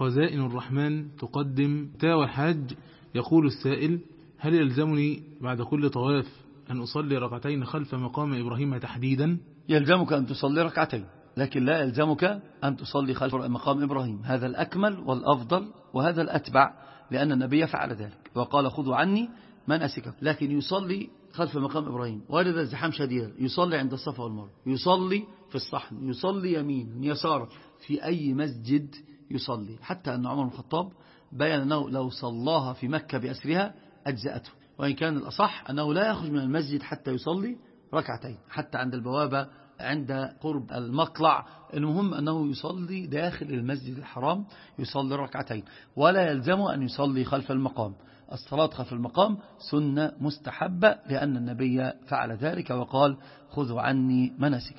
خزائن الرحمن تقدم تاوى حاج يقول السائل هل يلزمني بعد كل طواف أن أصلي ركعتين خلف مقام إبراهيم تحديدا؟ يلزمك أن تصلي ركعتين لكن لا يلزمك أن تصلي خلف مقام إبراهيم. هذا الأكمل والأفضل وهذا الأتبع لأن النبي فعل ذلك وقال خذوا عني مناسككم. لكن يصلي خلف مقام إبراهيم. وارد الزحام شديد يصلي عند الصفا والمروة يصلي في الصحن يصلي يمين يسار في أي مسجد يصلي. حتى أن عمر بن الخطاب بيان أنه لو صلاها في مكة بأسرها أجزأته. وإن كان الأصح أنه لا يخرج من المسجد حتى يصلي ركعتين حتى عند البوابة عند قرب المقلع. المهم أنه يصلي داخل المسجد الحرام يصلي ركعتين. ولا يلزم أن يصلي خلف المقام. الصلاة خلف المقام سنة مستحبة لأن النبي فعل ذلك وقال خذوا عني مناسك